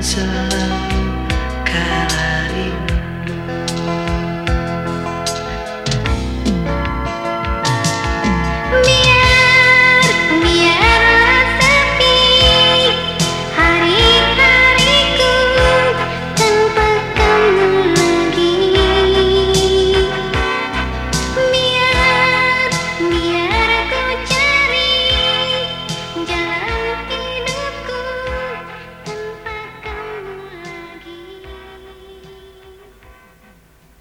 answer.